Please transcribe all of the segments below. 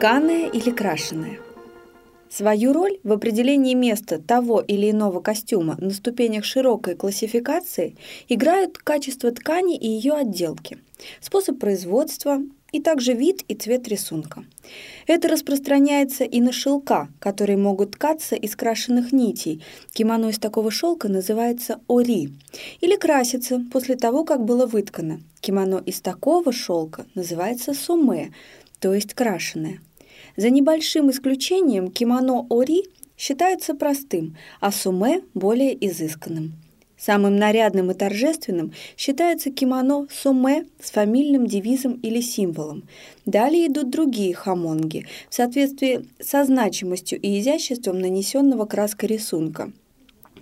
Тканое или крашеное? Свою роль в определении места того или иного костюма на ступенях широкой классификации играют качество ткани и ее отделки, способ производства и также вид и цвет рисунка. Это распространяется и на шелка, которые могут ткаться из крашеных нитей. Кимоно из такого шелка называется ори. Или красится после того, как было выткано. Кимоно из такого шелка называется суме, то есть крашеное. За небольшим исключением кимоно ори считается простым, а суме – более изысканным. Самым нарядным и торжественным считается кимоно соме с фамильным девизом или символом. Далее идут другие хамонги в соответствии со значимостью и изяществом нанесенного краской рисунка.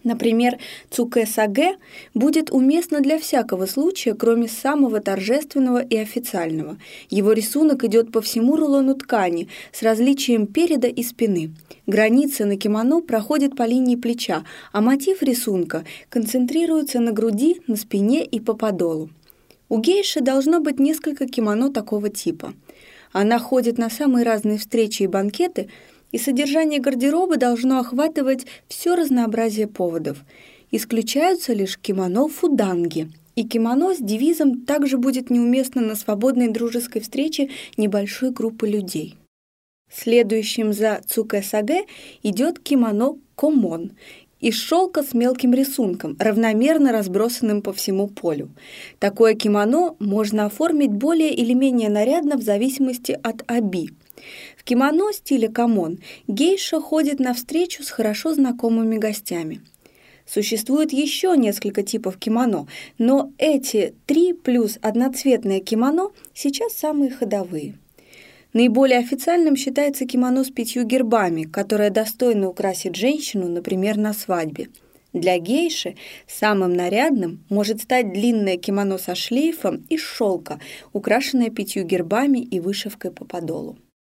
Например, цукэ-сагэ будет уместно для всякого случая, кроме самого торжественного и официального. Его рисунок идет по всему рулону ткани с различием переда и спины. Граница на кимоно проходит по линии плеча, а мотив рисунка концентрируется на груди, на спине и по подолу. У гейши должно быть несколько кимоно такого типа. Она ходит на самые разные встречи и банкеты – и содержание гардероба должно охватывать все разнообразие поводов. Исключаются лишь кимоно фуданги, и кимоно с девизом также будет неуместно на свободной дружеской встрече небольшой группы людей. Следующим за цукэ-сагэ идет кимоно комон из шелка с мелким рисунком, равномерно разбросанным по всему полю. Такое кимоно можно оформить более или менее нарядно в зависимости от оби – в кимоно стиля комон гейша ходит на встречу с хорошо знакомыми гостями. Существует еще несколько типов кимоно, но эти три плюс одноцветное кимоно сейчас самые ходовые. Наиболее официальным считается кимоно с пятью гербами, которое достойно украсить женщину, например, на свадьбе. Для гейши самым нарядным может стать длинное кимоно со шлейфом из шелка, украшенное пятью гербами и вышивкой по подолу.